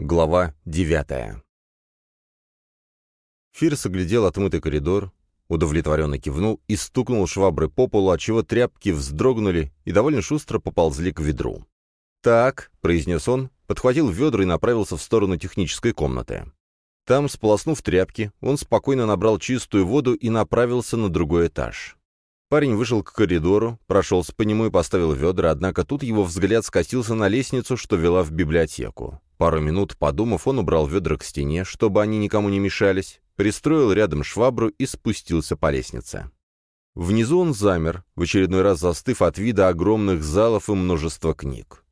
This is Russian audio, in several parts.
Глава девятая Фирс оглядел отмытый коридор, удовлетворенно кивнул и стукнул шваброй по полу, отчего тряпки вздрогнули и довольно шустро поползли к ведру. «Так», — произнес он, подхватил ведра и направился в сторону технической комнаты. Там, сполоснув тряпки, он спокойно набрал чистую воду и направился на другой этаж. Парень вышел к коридору, прошелся по нему и поставил ведра, однако тут его взгляд скатился на лестницу, что вела в библиотеку. Пару минут подумав, он убрал ведра к стене, чтобы они никому не мешались, пристроил рядом швабру и спустился по лестнице. Внизу он замер, в очередной раз застыв от вида огромных залов и множества книг.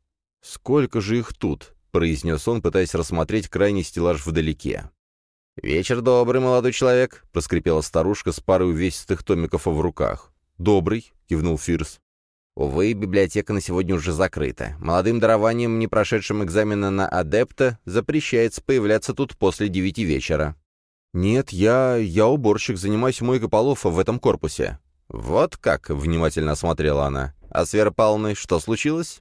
«Сколько же их тут?» — произнес он, пытаясь рассмотреть крайний стеллаж вдалеке. «Вечер добрый, молодой человек», — проскрипела старушка с парой увесистых томиков в руках. «Добрый», — кивнул Фирс. Увы, библиотека на сегодня уже закрыта. Молодым дарованием, не прошедшим экзамена на адепта, запрещается появляться тут после девяти вечера. «Нет, я... я уборщик, занимаюсь мойкой полов в этом корпусе». «Вот как?» — внимательно осмотрела она. «А с Верой Павловной что случилось?»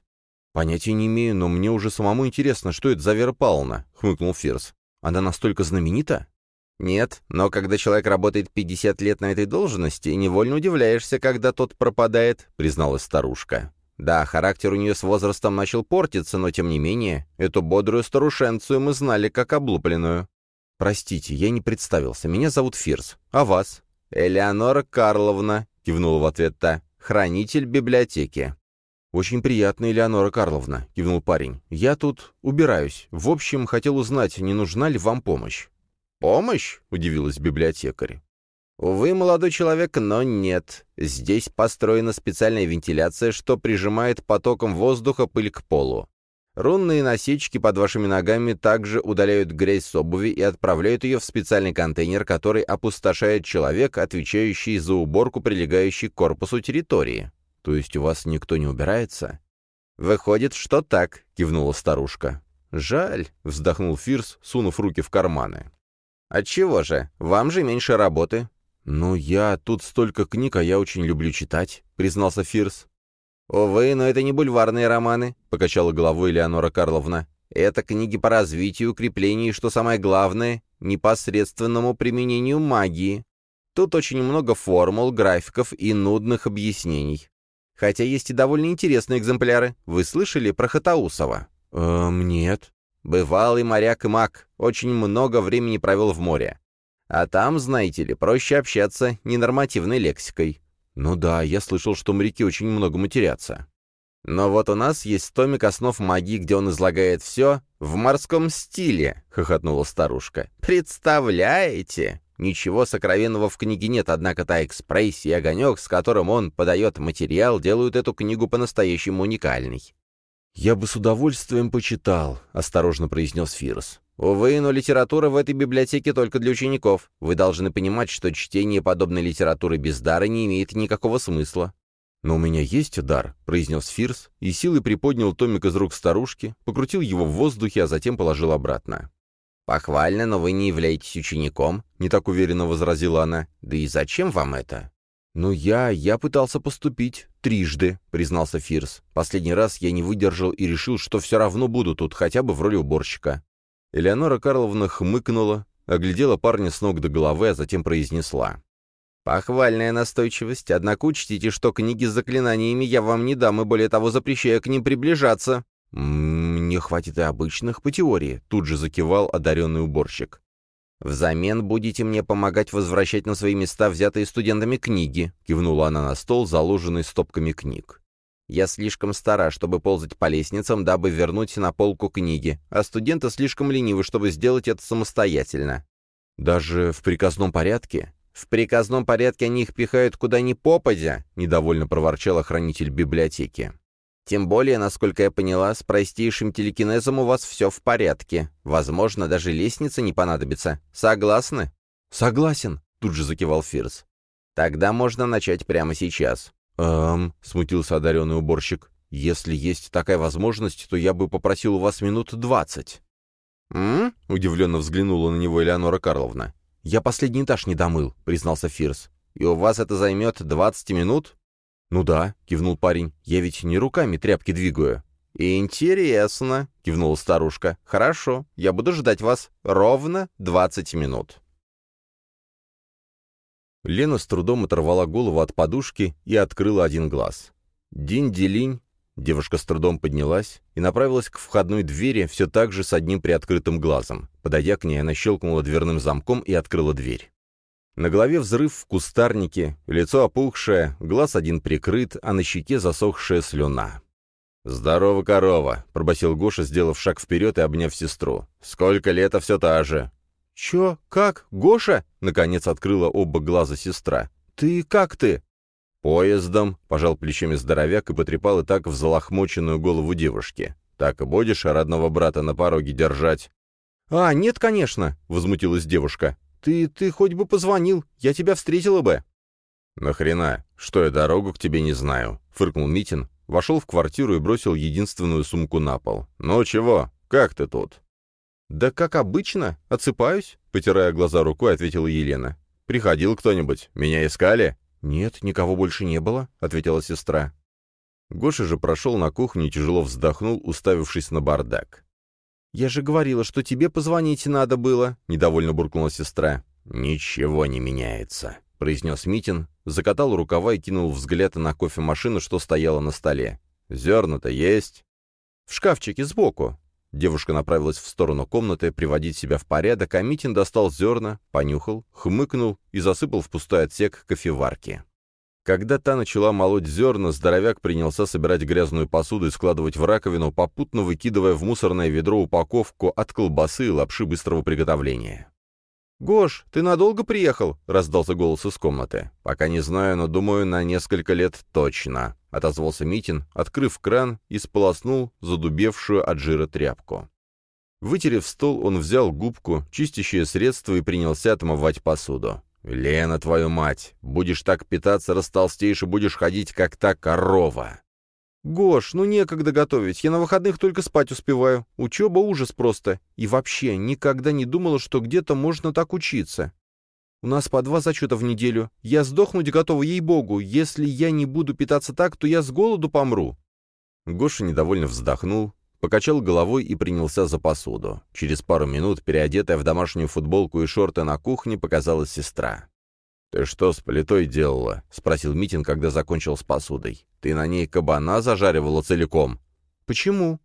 «Понятия не имею, но мне уже самому интересно, что это за Вера Павловна», — хмыкнул Фирс. «Она настолько знаменита?» Нет, но когда человек работает 50 лет на этой должности, невольно удивляешься, когда тот пропадает, призналась старушка. Да, характер у нее с возрастом начал портиться, но тем не менее, эту бодрую старушенцию мы знали как облупленную. «Простите, я не представился. Меня зовут Фирс. А вас?» «Элеонора Карловна», — кивнула в ответ та, — «хранитель библиотеки». «Очень приятно, Элеонора Карловна», — кивнул парень. «Я тут убираюсь. В общем, хотел узнать, не нужна ли вам помощь». «Помощь?» — удивилась библиотекарь. «Увы, молодой человек, но нет. Здесь построена специальная вентиляция, что прижимает потоком воздуха пыль к полу. Рунные насечки под вашими ногами также удаляют грязь с обуви и отправляют ее в специальный контейнер, который опустошает человек, отвечающий за уборку прилегающей к корпусу территории. То есть у вас никто не убирается? Выходит, что так, кивнула старушка. Жаль, вздохнул Фирс, сунув руки в карманы. «Отчего же? Вам же меньше работы». «Ну, я... Тут столько книг, а я очень люблю читать», — признался Фирс. «Увы, но это не бульварные романы», — покачала головой Леонора Карловна. «Это книги по развитию, укреплению и, что самое главное, непосредственному применению магии. Тут очень много формул, графиков и нудных объяснений. Хотя есть и довольно интересные экземпляры. Вы слышали про Хатаусова?» «Эм, нет». Бывалый моряк и маг, очень много времени провел в море. А там, знаете ли, проще общаться ненормативной лексикой. Ну да, я слышал, что моряки очень много матерятся. Но вот у нас есть томик основ магии, где он излагает все в морском стиле, — хохотнула старушка. Представляете? Ничего сокровенного в книге нет, однако та экспрессия и огонек, с которым он подает материал, делают эту книгу по-настоящему уникальной. «Я бы с удовольствием почитал», — осторожно произнес Фирос. «Увы, но литература в этой библиотеке только для учеников. Вы должны понимать, что чтение подобной литературы без дара не имеет никакого смысла». «Но у меня есть дар», — произнес Фирс, и силой приподнял томик из рук старушки, покрутил его в воздухе, а затем положил обратно. «Похвально, но вы не являетесь учеником», — не так уверенно возразила она. «Да и зачем вам это?» «Ну я... я пытался поступить. Трижды», — признался Фирс. «Последний раз я не выдержал и решил, что все равно буду тут, хотя бы в роли уборщика». Элеонора Карловна хмыкнула, оглядела парня с ног до головы, а затем произнесла. «Похвальная настойчивость, однако учтите, что книги с заклинаниями я вам не дам, и более того запрещаю к ним приближаться». «Мне хватит и обычных по теории», — тут же закивал одаренный уборщик. «Взамен будете мне помогать возвращать на свои места взятые студентами книги», — кивнула она на стол, заложенный стопками книг. «Я слишком стара, чтобы ползать по лестницам, дабы вернуть на полку книги, а студенты слишком ленивы, чтобы сделать это самостоятельно». «Даже в приказном порядке?» «В приказном порядке они их пихают куда ни попадя», — недовольно проворчал охранитель библиотеки. Тем более, насколько я поняла, с простейшим телекинезом у вас все в порядке. Возможно, даже лестница не понадобится. Согласны?» «Согласен», — тут же закивал Фирс. «Тогда можно начать прямо сейчас». «Эм», — смутился одаренный уборщик, «если есть такая возможность, то я бы попросил у вас минут двадцать». «М?», — удивленно взглянула на него Элеонора Карловна. «Я последний этаж не домыл», — признался Фирс. «И у вас это займет двадцать минут?» «Ну да», — кивнул парень, — «я ведь не руками тряпки двигаю». «Интересно», — кивнула старушка. «Хорошо, я буду ждать вас ровно двадцать минут». Лена с трудом оторвала голову от подушки и открыла один глаз. Динь-делинь, девушка с трудом поднялась и направилась к входной двери все так же с одним приоткрытым глазом. Подойдя к ней, она щелкнула дверным замком и открыла дверь. На голове взрыв в кустарнике, лицо опухшее, глаз один прикрыт, а на щеке засохшая слюна. «Здорово, корова!» — пробасил Гоша, сделав шаг вперед и обняв сестру. «Сколько лет, а все та же!» «Чё? Как? Гоша?» — наконец открыла оба глаза сестра. «Ты как ты?» «Поездом», — пожал плечами здоровяк и потрепал и так взлохмоченную голову девушки. «Так и будешь родного брата на пороге держать?» «А, нет, конечно», — возмутилась девушка. «Ты, ты хоть бы позвонил, я тебя встретила бы». «Нахрена? Что я дорогу к тебе не знаю?» — фыркнул Митин, Вошел в квартиру и бросил единственную сумку на пол. «Ну чего? Как ты тут?» «Да как обычно. Отсыпаюсь», — потирая глаза рукой, ответила Елена. «Приходил кто-нибудь? Меня искали?» «Нет, никого больше не было», — ответила сестра. Гоша же прошел на кухню и тяжело вздохнул, уставившись на бардак. «Я же говорила, что тебе позвонить надо было», — недовольно буркнула сестра. «Ничего не меняется», — произнес Митин, закатал рукава и кинул взгляд на кофемашину, что стояла на столе. «Зерна-то есть?» «В шкафчике сбоку». Девушка направилась в сторону комнаты приводить себя в порядок, а Митин достал зерна, понюхал, хмыкнул и засыпал в пустой отсек кофеварки. Когда та начала молоть зерна, здоровяк принялся собирать грязную посуду и складывать в раковину, попутно выкидывая в мусорное ведро упаковку от колбасы и лапши быстрого приготовления. «Гош, ты надолго приехал?» — раздался голос из комнаты. «Пока не знаю, но думаю, на несколько лет точно», — отозвался Митин, открыв кран и сполоснул задубевшую от жира тряпку. Вытерев стол, он взял губку, чистящее средство и принялся отмывать посуду. «Лена, твою мать! Будешь так питаться, растолстеешь и будешь ходить, как та корова!» «Гош, ну некогда готовить, я на выходных только спать успеваю. Учеба ужас просто. И вообще, никогда не думала, что где-то можно так учиться. У нас по два зачета в неделю. Я сдохнуть готова, ей-богу. Если я не буду питаться так, то я с голоду помру». Гоша недовольно вздохнул, покачал головой и принялся за посуду. Через пару минут, переодетая в домашнюю футболку и шорты на кухне, показалась сестра. «Ты что с плитой делала?» — спросил Митин, когда закончил с посудой. «Ты на ней кабана зажаривала целиком?» «Почему?»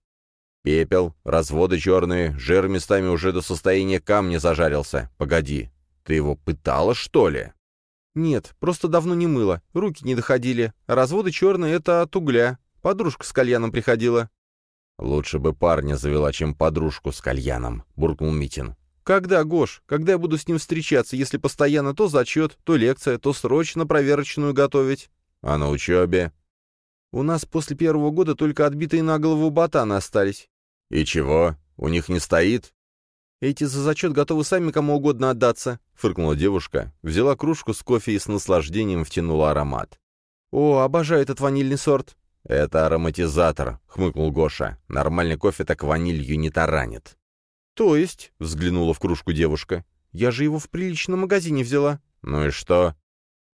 «Пепел, разводы черные, жир местами уже до состояния камня зажарился. Погоди, ты его пытала, что ли?» «Нет, просто давно не мыла, руки не доходили. разводы черные — это от угля. Подружка с кальяном приходила». «Лучше бы парня завела, чем подружку с кальяном», — буркнул Митин. «Когда, Гош? Когда я буду с ним встречаться, если постоянно то зачет, то лекция, то срочно проверочную готовить?» «А на учебе?» «У нас после первого года только отбитые на голову ботаны остались». «И чего? У них не стоит?» «Эти за зачет готовы сами кому угодно отдаться», — фыркнула девушка, взяла кружку с кофе и с наслаждением втянула аромат. «О, обожаю этот ванильный сорт». «Это ароматизатор», — хмыкнул Гоша. «Нормальный кофе так ванилью не таранит». «То есть?» — взглянула в кружку девушка. «Я же его в приличном магазине взяла». «Ну и что?»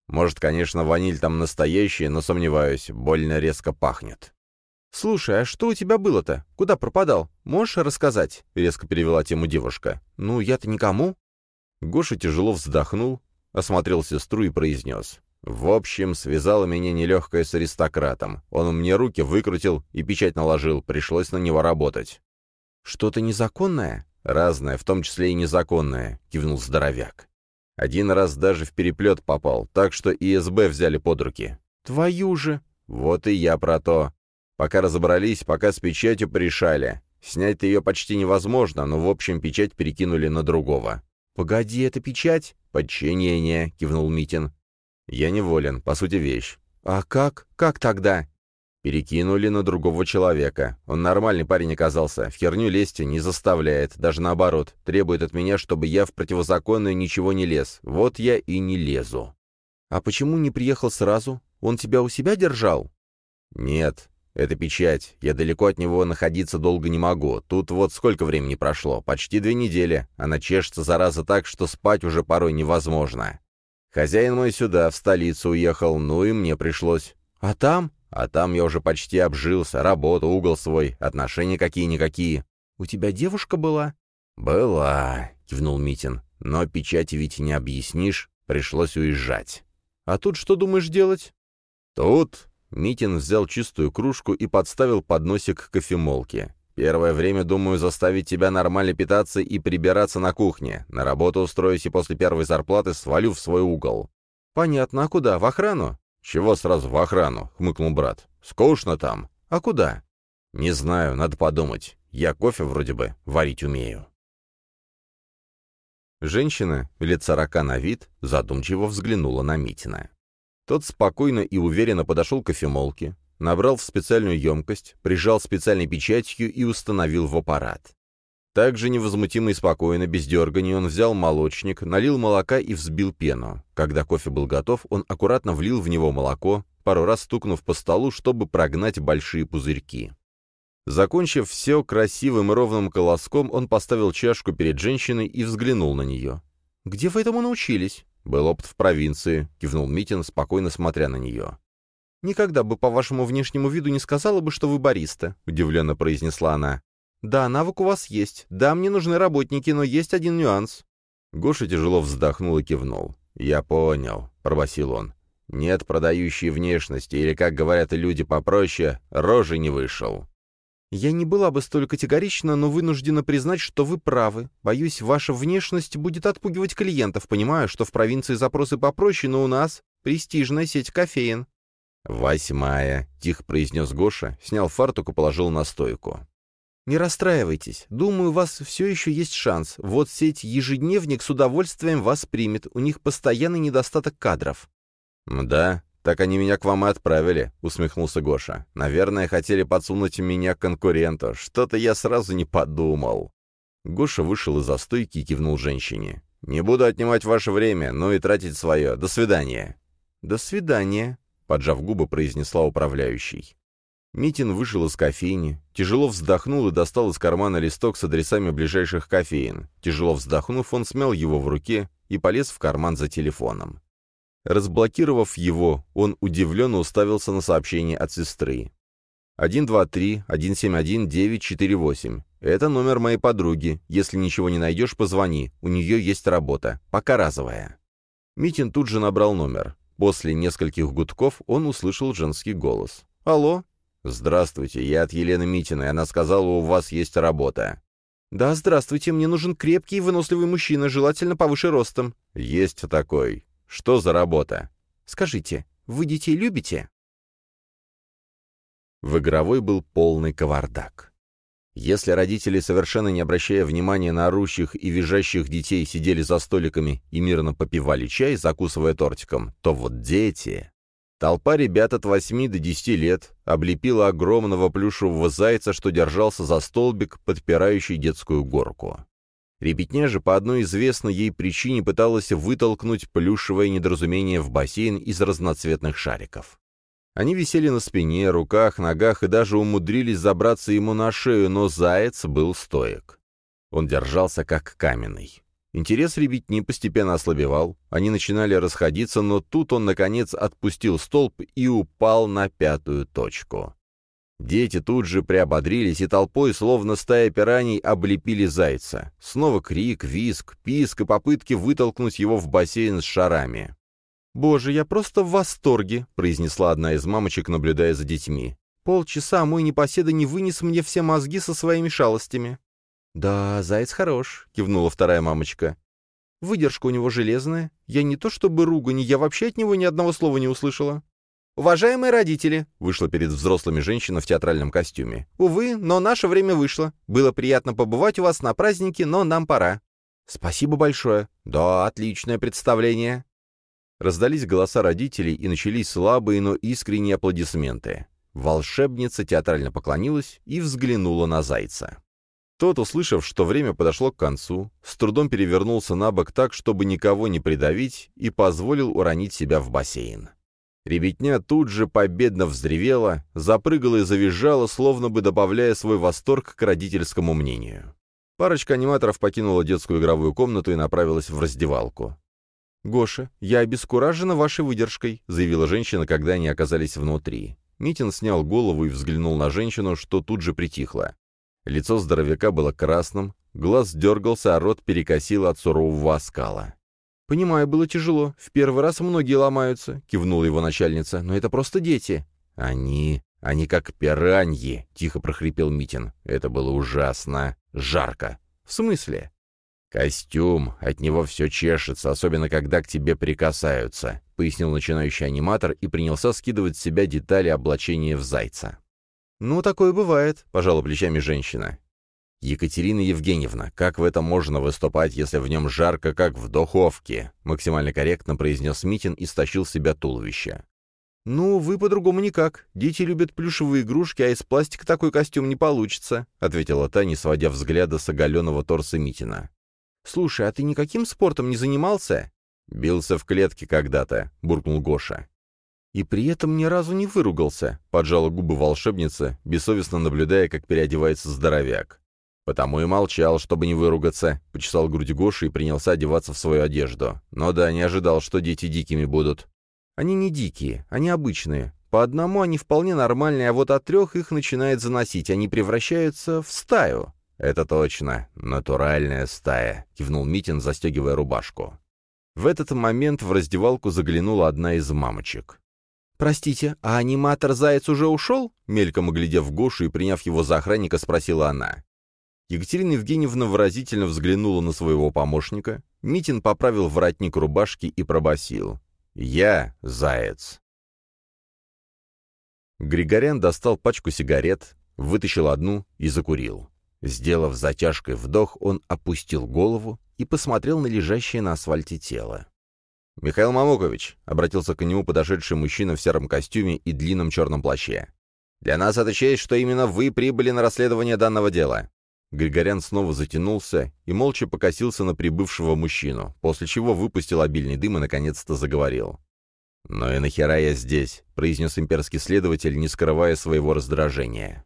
«Может, конечно, ваниль там настоящая, но сомневаюсь, больно резко пахнет». «Слушай, а что у тебя было-то? Куда пропадал? Можешь рассказать?» — резко перевела тему девушка. «Ну, я-то никому». Гоша тяжело вздохнул, осмотрел сестру и произнес. «В общем, связала меня нелегкая с аристократом. Он мне руки выкрутил и печать наложил, пришлось на него работать». «Что-то незаконное?» «Разное, в том числе и незаконное», — кивнул здоровяк. «Один раз даже в переплет попал, так что ИСБ взяли под руки». «Твою же!» «Вот и я про то. Пока разобрались, пока с печатью порешали. Снять-то ее почти невозможно, но в общем печать перекинули на другого». «Погоди, это печать?» «Подчинение», — кивнул Митин. «Я неволен, по сути, вещь». «А как? Как тогда?» Перекинули на другого человека. Он нормальный парень оказался, в херню лезть не заставляет, даже наоборот, требует от меня, чтобы я в противозаконное ничего не лез. Вот я и не лезу. А почему не приехал сразу? Он тебя у себя держал? Нет, это печать. Я далеко от него находиться долго не могу. Тут вот сколько времени прошло? Почти две недели. Она чешется, зараза, так, что спать уже порой невозможно. Хозяин мой сюда, в столицу уехал, ну и мне пришлось. А там? А там я уже почти обжился, работа, угол свой, отношения какие-никакие. У тебя девушка была? Была, кивнул Митин. Но печати ведь не объяснишь, пришлось уезжать. А тут что думаешь делать? Тут Митин взял чистую кружку и подставил подносик к кофемолке. Первое время, думаю, заставить тебя нормально питаться и прибираться на кухне. На работу устроюсь и после первой зарплаты свалю в свой угол». «Понятно. А куда? В охрану?» «Чего сразу в охрану?» — хмыкнул брат. «Скучно там». «А куда?» «Не знаю, надо подумать. Я кофе вроде бы варить умею». Женщина, лет сорока на вид, задумчиво взглянула на Митина. Тот спокойно и уверенно подошел к кофемолке, набрал в специальную емкость, прижал специальной печатью и установил в аппарат. Также невозмутимо и спокойно, без дерганий, он взял молочник, налил молока и взбил пену. Когда кофе был готов, он аккуратно влил в него молоко, пару раз стукнув по столу, чтобы прогнать большие пузырьки. Закончив все красивым и ровным колоском, он поставил чашку перед женщиной и взглянул на нее. «Где вы этому научились?» «Был опыт в провинции», — кивнул Митин, спокойно смотря на нее. «Никогда бы по вашему внешнему виду не сказала бы, что вы бариста», — удивленно произнесла она. «Да, навык у вас есть. Да, мне нужны работники, но есть один нюанс». Гоша тяжело вздохнул и кивнул. «Я понял», — пробасил он. «Нет продающей внешности, или, как говорят люди попроще, рожи не вышел». «Я не была бы столь категорична, но вынуждена признать, что вы правы. Боюсь, ваша внешность будет отпугивать клиентов, понимаю, что в провинции запросы попроще, но у нас престижная сеть кофеин. «Восьмая», — тихо произнес Гоша, снял фартук и положил на стойку. «Не расстраивайтесь. Думаю, у вас все еще есть шанс. Вот сеть «Ежедневник» с удовольствием вас примет. У них постоянный недостаток кадров». «Да, так они меня к вам и отправили», — усмехнулся Гоша. «Наверное, хотели подсунуть меня к конкуренту. Что-то я сразу не подумал». Гоша вышел из-за стойки и кивнул женщине. «Не буду отнимать ваше время, но и тратить свое. До свидания». «До свидания», — поджав губы, произнесла управляющий. Митин вышел из кофейни, тяжело вздохнул и достал из кармана листок с адресами ближайших кофеин. Тяжело вздохнув, он смял его в руке и полез в карман за телефоном. Разблокировав его, он удивленно уставился на сообщение от сестры. 123-171-948. Это номер моей подруги. Если ничего не найдешь, позвони. У нее есть работа. Пока разовая. Митин тут же набрал номер. После нескольких гудков он услышал женский голос. «Алло?» «Здравствуйте, я от Елены Митиной. Она сказала, у вас есть работа». «Да, здравствуйте, мне нужен крепкий и выносливый мужчина, желательно повыше ростом». «Есть такой. Что за работа?» «Скажите, вы детей любите?» В игровой был полный кавардак. Если родители, совершенно не обращая внимания на орущих и визжащих детей, сидели за столиками и мирно попивали чай, закусывая тортиком, то вот дети... Толпа ребят от 8 до 10 лет облепила огромного плюшевого зайца, что держался за столбик, подпирающий детскую горку. Ребятня же по одной известной ей причине пыталась вытолкнуть плюшевое недоразумение в бассейн из разноцветных шариков. Они висели на спине, руках, ногах и даже умудрились забраться ему на шею, но заяц был стоек. Он держался как каменный. Интерес ребятни постепенно ослабевал, они начинали расходиться, но тут он, наконец, отпустил столб и упал на пятую точку. Дети тут же приободрились, и толпой, словно стая пираний, облепили зайца. Снова крик, визг, писк и попытки вытолкнуть его в бассейн с шарами. «Боже, я просто в восторге», — произнесла одна из мамочек, наблюдая за детьми. «Полчаса мой непоседа не вынес мне все мозги со своими шалостями». «Да, заяц хорош», — кивнула вторая мамочка. «Выдержка у него железная. Я не то чтобы ругань, я вообще от него ни одного слова не услышала». «Уважаемые родители», — вышла перед взрослыми женщина в театральном костюме. «Увы, но наше время вышло. Было приятно побывать у вас на празднике, но нам пора». «Спасибо большое». «Да, отличное представление». Раздались голоса родителей, и начались слабые, но искренние аплодисменты. Волшебница театрально поклонилась и взглянула на зайца. Тот, услышав, что время подошло к концу, с трудом перевернулся на бок так, чтобы никого не придавить, и позволил уронить себя в бассейн. Ребятня тут же победно взревела, запрыгала и завизжала, словно бы добавляя свой восторг к родительскому мнению. Парочка аниматоров покинула детскую игровую комнату и направилась в раздевалку. «Гоша, я обескуражена вашей выдержкой», — заявила женщина, когда они оказались внутри. Митин снял голову и взглянул на женщину, что тут же притихло. Лицо здоровяка было красным, глаз дергался, а рот перекосил от сурового оскала. «Понимаю, было тяжело. В первый раз многие ломаются», — кивнула его начальница. «Но это просто дети». «Они... они как пираньи», — тихо прохрипел Митин. «Это было ужасно. Жарко». «В смысле?» «Костюм, от него все чешется, особенно когда к тебе прикасаются», — пояснил начинающий аниматор и принялся скидывать с себя детали облачения в зайца. «Ну, такое бывает», — пожала плечами женщина. «Екатерина Евгеньевна, как в этом можно выступать, если в нем жарко, как в духовке?» Максимально корректно произнес Митин и стащил с себя туловище. «Ну, вы по-другому никак. Дети любят плюшевые игрушки, а из пластика такой костюм не получится», — ответила та, не сводя взгляда с оголенного торса Митина. «Слушай, а ты никаким спортом не занимался?» «Бился в клетке когда-то», — буркнул Гоша. «И при этом ни разу не выругался», — поджала губы волшебница, бессовестно наблюдая, как переодевается здоровяк. «Потому и молчал, чтобы не выругаться», — почесал грудь Гоши и принялся одеваться в свою одежду. «Но да, не ожидал, что дети дикими будут». «Они не дикие, они обычные. По одному они вполне нормальные, а вот от трех их начинает заносить, они превращаются в стаю». «Это точно, натуральная стая», — кивнул Митин, застегивая рубашку. В этот момент в раздевалку заглянула одна из мамочек. «Простите, а аниматор Заяц уже ушел?» Мельком оглядев Гошу и приняв его за охранника, спросила она. Екатерина Евгеньевна выразительно взглянула на своего помощника. Митин поправил воротник рубашки и пробасил: «Я заяц». Григорян достал пачку сигарет, вытащил одну и закурил. Сделав затяжкой вдох, он опустил голову и посмотрел на лежащее на асфальте тело. «Михаил Мамукович», — обратился к нему подошедший мужчина в сером костюме и длинном черном плаще, — «для нас это честь, что именно вы прибыли на расследование данного дела. Григорян снова затянулся и молча покосился на прибывшего мужчину, после чего выпустил обильный дым и наконец-то заговорил. «Ну и нахера я здесь?» — произнес имперский следователь, не скрывая своего раздражения.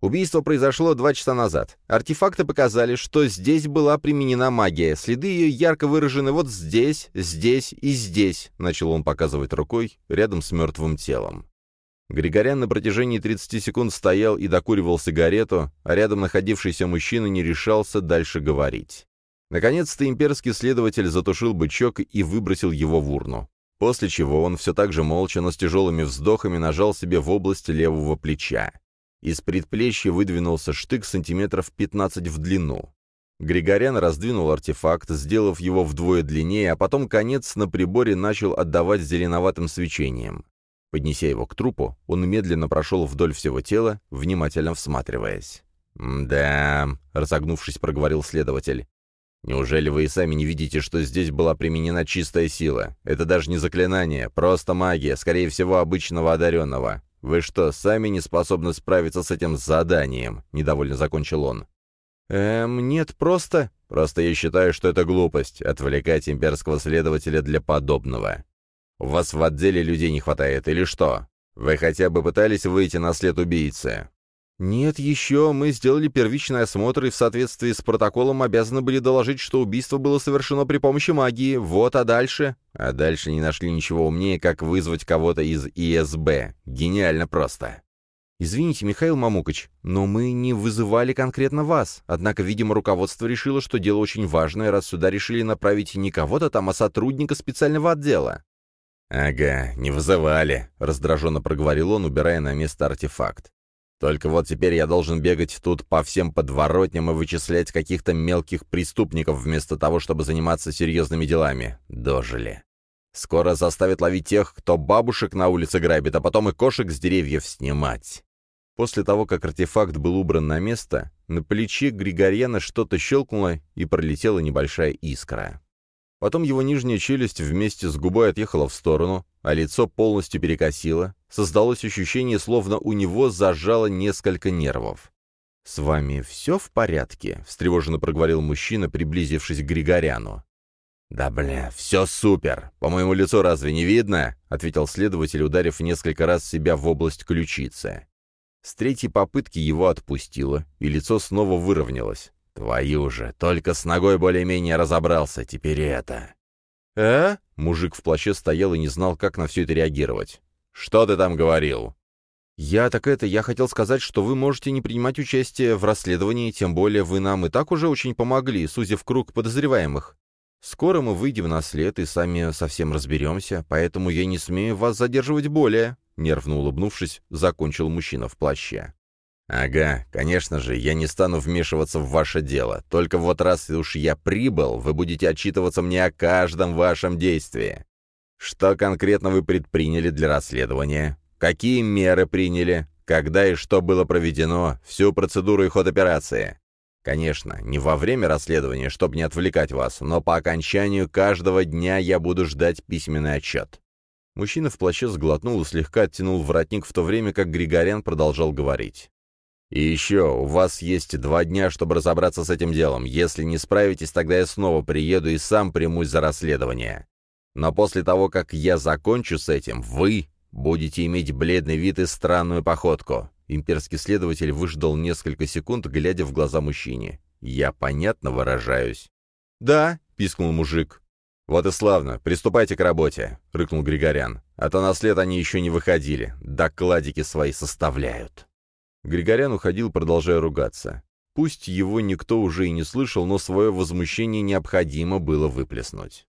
Убийство произошло два часа назад. Артефакты показали, что здесь была применена магия. Следы ее ярко выражены вот здесь, здесь и здесь, — начал он показывать рукой, рядом с мертвым телом. Григорян на протяжении 30 секунд стоял и докуривал сигарету, а рядом находившийся мужчина не решался дальше говорить. Наконец-то имперский следователь затушил бычок и выбросил его в урну. После чего он все так же молча, но с тяжелыми вздохами нажал себе в область левого плеча. Из предплечья выдвинулся штык сантиметров 15 в длину. Григорян раздвинул артефакт, сделав его вдвое длиннее, а потом конец на приборе начал отдавать зеленоватым свечением. Поднеся его к трупу, он медленно прошел вдоль всего тела, внимательно всматриваясь. «Да», — разогнувшись, проговорил следователь. «Неужели вы и сами не видите, что здесь была применена чистая сила? Это даже не заклинание, просто магия, скорее всего, обычного одаренного. Вы что, сами не способны справиться с этим заданием?» — недовольно закончил он. «Эм, нет, просто...» «Просто я считаю, что это глупость — отвлекать имперского следователя для подобного. У вас в отделе людей не хватает, или что? Вы хотя бы пытались выйти на след убийцы?» «Нет, еще мы сделали первичный осмотр и в соответствии с протоколом обязаны были доложить, что убийство было совершено при помощи магии. Вот, а дальше?» «А дальше не нашли ничего умнее, как вызвать кого-то из ИСБ. Гениально просто». «Извините, Михаил Мамукыч, но мы не вызывали конкретно вас. Однако, видимо, руководство решило, что дело очень важное, раз сюда решили направить не кого-то там, а сотрудника специального отдела». «Ага, не вызывали», — раздраженно проговорил он, убирая на место артефакт. «Только вот теперь я должен бегать тут по всем подворотням и вычислять каких-то мелких преступников вместо того, чтобы заниматься серьезными делами. Дожили. Скоро заставят ловить тех, кто бабушек на улице грабит, а потом и кошек с деревьев снимать». После того, как артефакт был убран на место, на плече Григорьяна что-то щелкнуло и пролетела небольшая искра. Потом его нижняя челюсть вместе с губой отъехала в сторону, а лицо полностью перекосило. Создалось ощущение, словно у него зажало несколько нервов. «С вами все в порядке?» — встревоженно проговорил мужчина, приблизившись к Григоряну. «Да бля, все супер! По моему лицу разве не видно?» — ответил следователь, ударив несколько раз себя в область ключицы. С третьей попытки его отпустило, и лицо снова выровнялось. «Твою же, только с ногой более-менее разобрался, теперь это». «Э?» — мужик в плаще стоял и не знал, как на все это реагировать. «Что ты там говорил?» «Я так это, я хотел сказать, что вы можете не принимать участие в расследовании, тем более вы нам и так уже очень помогли, сузив круг подозреваемых. Скоро мы выйдем на след и сами совсем разберемся, поэтому я не смею вас задерживать более», — нервно улыбнувшись, закончил мужчина в плаще. «Ага, конечно же, я не стану вмешиваться в ваше дело. Только вот раз уж я прибыл, вы будете отчитываться мне о каждом вашем действии. Что конкретно вы предприняли для расследования? Какие меры приняли? Когда и что было проведено? Всю процедуру и ход операции? Конечно, не во время расследования, чтобы не отвлекать вас, но по окончанию каждого дня я буду ждать письменный отчет». Мужчина в плаще сглотнул и слегка оттянул воротник, в то время как Григорян продолжал говорить. «И еще, у вас есть два дня, чтобы разобраться с этим делом. Если не справитесь, тогда я снова приеду и сам примусь за расследование. Но после того, как я закончу с этим, вы Будете иметь бледный вид и странную походку». Имперский следователь выждал несколько секунд, глядя в глаза мужчине. «Я понятно выражаюсь?» «Да», — пискнул мужик. «Вот и славно. Приступайте к работе», — рыкнул Григорян. «А то на след они еще не выходили. Докладики свои составляют». Григорян уходил, продолжая ругаться. Пусть его никто уже и не слышал, но свое возмущение необходимо было выплеснуть.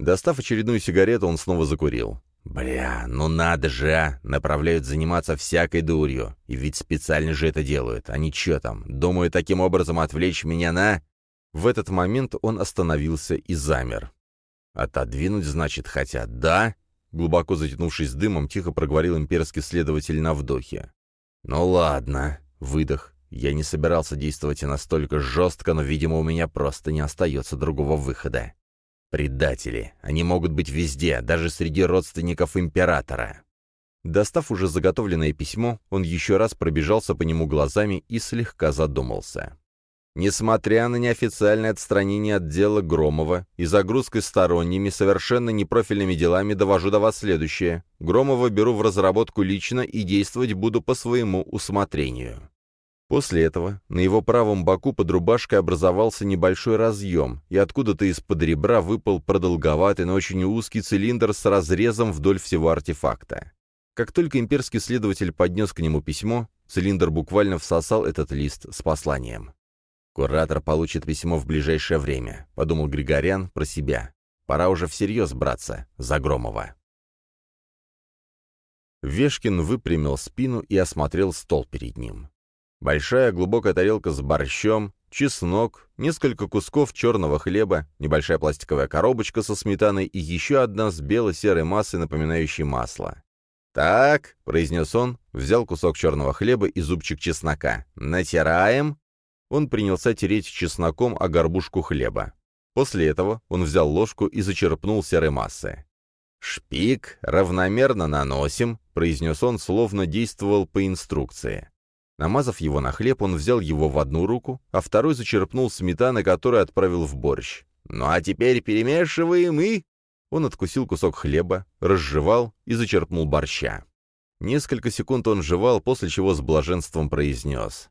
Достав очередную сигарету, он снова закурил. «Бля, ну надо же, а! Направляют заниматься всякой дурью. И ведь специально же это делают. Они чё там, думают таким образом отвлечь меня на...» В этот момент он остановился и замер. «Отодвинуть, значит, хотят, да?» Глубоко затянувшись дымом, тихо проговорил имперский следователь на вдохе. «Ну ладно», — выдох. «Я не собирался действовать настолько жестко, но, видимо, у меня просто не остается другого выхода». Предатели. Они могут быть везде, даже среди родственников императора. Достав уже заготовленное письмо, он еще раз пробежался по нему глазами и слегка задумался. Несмотря на неофициальное отстранение от дела Громова и загрузкой сторонними, совершенно непрофильными делами, довожу до вас следующее. Громова беру в разработку лично и действовать буду по своему усмотрению. После этого на его правом боку под рубашкой образовался небольшой разъем, и откуда-то из-под ребра выпал продолговатый, но очень узкий цилиндр с разрезом вдоль всего артефакта. Как только имперский следователь поднес к нему письмо, цилиндр буквально всосал этот лист с посланием. «Куратор получит письмо в ближайшее время», — подумал Григорян про себя. «Пора уже всерьез браться за Громова». Вешкин выпрямил спину и осмотрел стол перед ним. Большая глубокая тарелка с борщом, чеснок, несколько кусков черного хлеба, небольшая пластиковая коробочка со сметаной и еще одна с бело-серой массой, напоминающей масло. «Так», — произнес он, взял кусок черного хлеба и зубчик чеснока. «Натираем». Он принялся тереть чесноком о горбушку хлеба. После этого он взял ложку и зачерпнул серой массы. «Шпик равномерно наносим», — произнес он, словно действовал по инструкции. Намазав его на хлеб, он взял его в одну руку, а второй зачерпнул сметаны, которую отправил в борщ. «Ну а теперь перемешиваем и...» Он откусил кусок хлеба, разжевал и зачерпнул борща. Несколько секунд он жевал, после чего с блаженством произнес.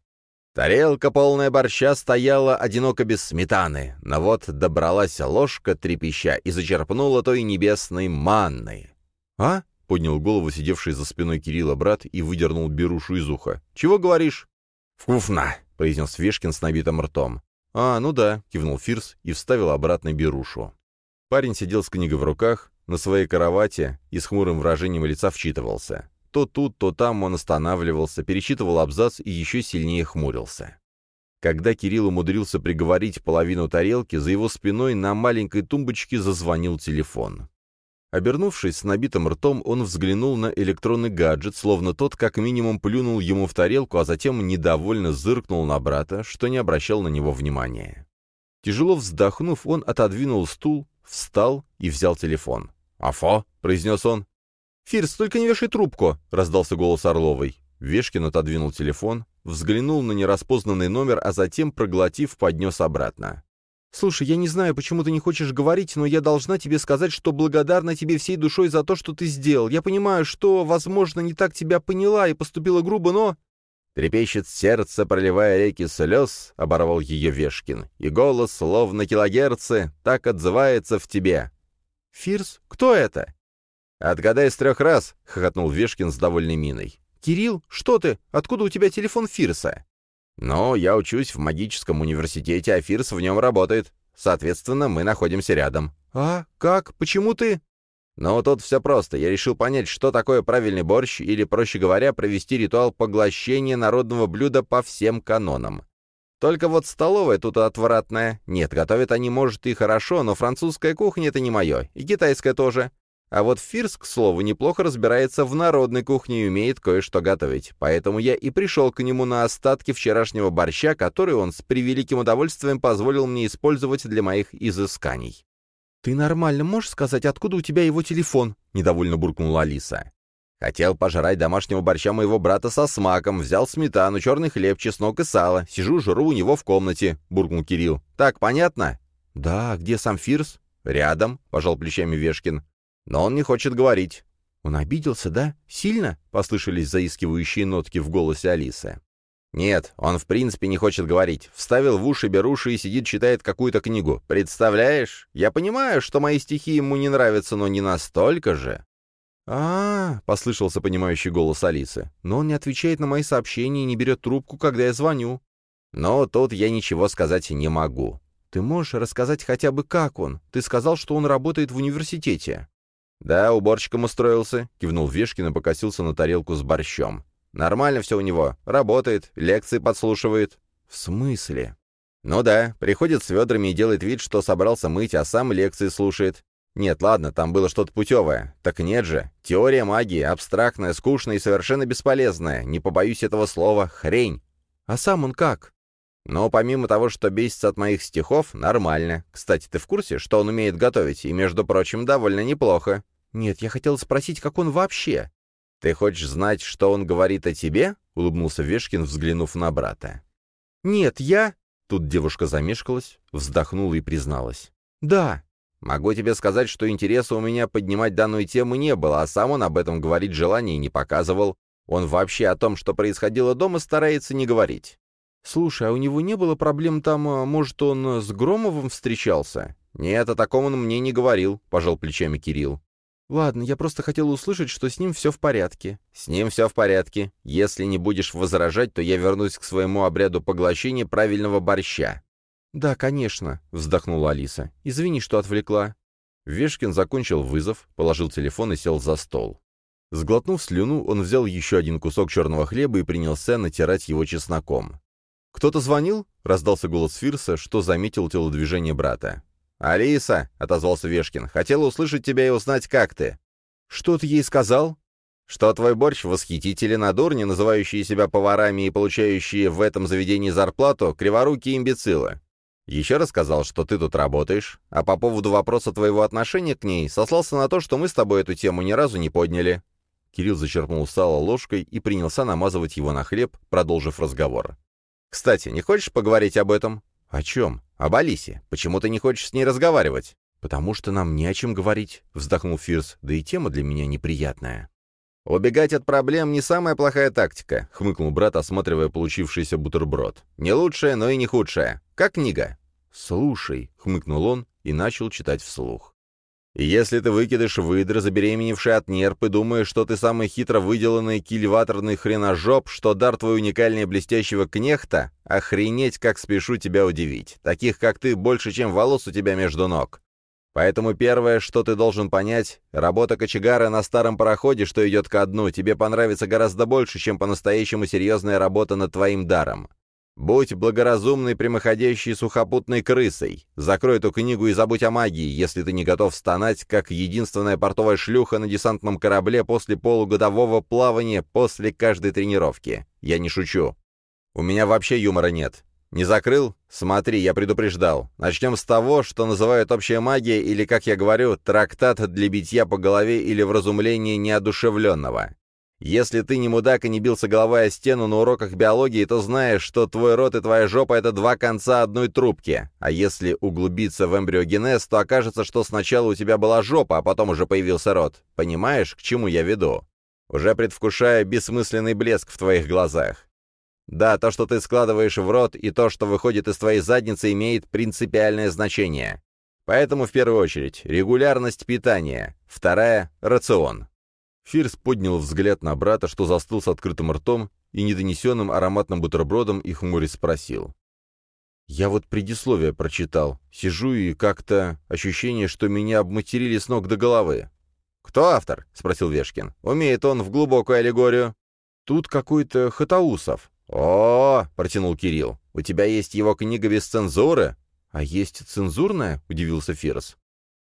Тарелка, полная борща, стояла одиноко без сметаны, но вот добралась ложка трепеща и зачерпнула той небесной манной. «А?» Поднял голову сидевший за спиной Кирилла брат и выдернул берушу из уха. «Чего говоришь?» «Вкусно!» — произнес Вешкин с набитым ртом. «А, ну да», — кивнул Фирс и вставил обратно берушу. Парень сидел с книгой в руках, на своей кровати и с хмурым выражением лица вчитывался. То тут, то там он останавливался, перечитывал абзац и еще сильнее хмурился. Когда Кирилл умудрился приговорить половину тарелки, за его спиной на маленькой тумбочке зазвонил телефон. Обернувшись с набитым ртом, он взглянул на электронный гаджет, словно тот как минимум плюнул ему в тарелку, а затем недовольно зыркнул на брата, что не обращал на него внимания. Тяжело вздохнув, он отодвинул стул, встал и взял телефон. «Афо!» — произнес он. «Фирс, только не вешай трубку!» — раздался голос Орловой. Вешкин отодвинул телефон, взглянул на нераспознанный номер, а затем, проглотив, поднес обратно. «Слушай, я не знаю, почему ты не хочешь говорить, но я должна тебе сказать, что благодарна тебе всей душой за то, что ты сделал. Я понимаю, что, возможно, не так тебя поняла и поступила грубо, но...» «Трепещет сердце, проливая реки слез», — оборвал ее Вешкин, «и голос, словно килогерцы, так отзывается в тебе». «Фирс? Кто это?» «Отгадай с трех раз», — хохотнул Вешкин с довольной миной. «Кирилл, что ты? Откуда у тебя телефон Фирса?» «Ну, я учусь в магическом университете, а Фирс в нем работает. Соответственно, мы находимся рядом». «А? Как? Почему ты?» «Ну, тут все просто. Я решил понять, что такое правильный борщ, или, проще говоря, провести ритуал поглощения народного блюда по всем канонам. Только вот столовая тут отвратная. Нет, готовят они, может, и хорошо, но французская кухня — это не мое, и китайская тоже. А вот Фирс, к слову, неплохо разбирается в народной кухне и умеет кое-что готовить. Поэтому я и пришел к нему на остатки вчерашнего борща, который он с превеликим удовольствием позволил мне использовать для моих изысканий. «Ты нормально можешь сказать, откуда у тебя его телефон?» — недовольно буркнула Алиса. Хотел пожрать домашнего борща моего брата со смаком, взял сметану, черный хлеб, чеснок и сало. Сижу, жру у него в комнате», — буркнул Кирилл. «Так, понятно?» «Да, где сам Фирс?» «Рядом», — пожал плечами Вешкин. «Но он не хочет говорить». «Он обиделся, да? Сильно?» — послышались заискивающие нотки в голосе Алисы. «Нет, он в принципе не хочет говорить. Вставил в уши беруши и сидит, читает какую-то книгу. Представляешь? Я понимаю, что мои стихи ему не нравятся, но не настолько же» а, послышался понимающий голос Алисы. «Но он не отвечает на мои сообщения и не берет трубку, когда я звоню». «Но тут я ничего сказать не могу». «Ты можешь рассказать хотя бы, как он? Ты сказал, что он работает в университете». «Да, уборщиком устроился», — кивнул Вешкин и покосился на тарелку с борщом. «Нормально все у него. Работает, лекции подслушивает». «В смысле?» «Ну да, приходит с ведрами и делает вид, что собрался мыть, а сам лекции слушает. Нет, ладно, там было что-то путевое. Так нет же. Теория магии, абстрактная, скучная и совершенно бесполезная. Не побоюсь этого слова. Хрень. А сам он как? Но помимо того, что бесится от моих стихов, нормально. Кстати, ты в курсе, что он умеет готовить, и, между прочим, довольно неплохо? Нет, я хотел спросить, как он вообще? Ты хочешь знать, что он говорит о тебе? Улыбнулся Вешкин, взглянув на брата. Нет, я... Тут девушка замешкалась, вздохнула и призналась. «Да, Могу тебе сказать, что интереса у меня поднимать данную тему не было, а сам он об этом говорить желания не показывал. Он вообще о том, что происходило дома, старается не говорить. «Слушай, а у него не было проблем там, а, может, он с Громовым встречался?» «Нет, о таком он мне не говорил», — пожал плечами Кирилл. «Ладно, я просто хотел услышать, что с ним все в порядке». «С ним все в порядке. Если не будешь возражать, то я вернусь к своему обряду поглощения правильного борща». «Да, конечно», — вздохнула Алиса. «Извини, что отвлекла». Вешкин закончил вызов, положил телефон и сел за стол. Сглотнув слюну, он взял еще один кусок черного хлеба и принялся натирать его чесноком. «Кто-то звонил?» — раздался голос Фирса, что заметил телодвижение брата. «Алиса!» — отозвался Вешкин. «Хотела услышать тебя и узнать, как ты». «Что ты ей сказал?» «Что твой борщ восхитителен, а дурни, называющие себя поварами и получающие в этом заведении зарплату, криворукие имбецилы. Еще рассказал, что ты тут работаешь, а по поводу вопроса твоего отношения к ней сослался на то, что мы с тобой эту тему ни разу не подняли». Кирилл зачерпнул сало ложкой и принялся намазывать его на хлеб, продолжив разговор. «Кстати, не хочешь поговорить об этом?» «О чем?» «Об Алисе. Почему ты не хочешь с ней разговаривать?» «Потому что нам не о чем говорить», — вздохнул Фирс, «да и тема для меня неприятная». «Убегать от проблем не самая плохая тактика», — хмыкнул брат, осматривая получившийся бутерброд. «Не лучшая, но и не худшая. Как книга?» «Слушай», — хмыкнул он и начал читать вслух. «Если ты выкидыш выдра, забеременевший от нерп, и думаешь, что ты самый хитро выделанный кильваторный хреножоп, что дар твой уникальный блестящего кнехта, охренеть, как спешу тебя удивить. Таких, как ты, больше, чем волос у тебя между ног. Поэтому первое, что ты должен понять, работа кочегара на старом пароходе, что идет ко дну, тебе понравится гораздо больше, чем по-настоящему серьезная работа над твоим даром. Будь благоразумной прямоходящей сухопутной крысой. Закрой эту книгу и забудь о магии, если ты не готов стонать, как единственная портовая шлюха на десантном корабле после полугодового плавания после каждой тренировки. Я не шучу. У меня вообще юмора нет. Не закрыл? Смотри, я предупреждал. Начнем с того, что называют общая магия, или, как я говорю, трактат для битья по голове или вразумления неодушевленного. Если ты не мудак и не бился головой о стену на уроках биологии, то знаешь, что твой рот и твоя жопа — это два конца одной трубки. А если углубиться в эмбриогенез, то окажется, что сначала у тебя была жопа, а потом уже появился рот. Понимаешь, к чему я веду? Уже предвкушая бессмысленный блеск в твоих глазах. Да, то, что ты складываешь в рот, и то, что выходит из твоей задницы, имеет принципиальное значение. Поэтому, в первую очередь, регулярность питания. Вторая — рацион. Фирс поднял взгляд на брата, что застыл с открытым ртом и недонесенным ароматным бутербродом, и хмурец спросил. «Я вот предисловие прочитал. Сижу и как-то ощущение, что меня обматерили с ног до головы». «Кто автор?» — спросил Вешкин. «Умеет он в глубокую аллегорию?» «Тут какой-то Хатаусов». «О, — протянул Кирилл, — у тебя есть его книга без цензуры?» «А есть цензурная?» — удивился Фирс.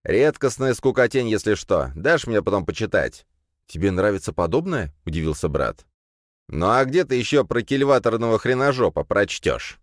«Редкостная скукотень, если что. Дашь мне потом почитать?» «Тебе нравится подобное?» — удивился брат. «Ну а где ты еще про кильваторного хреножопа прочтешь?»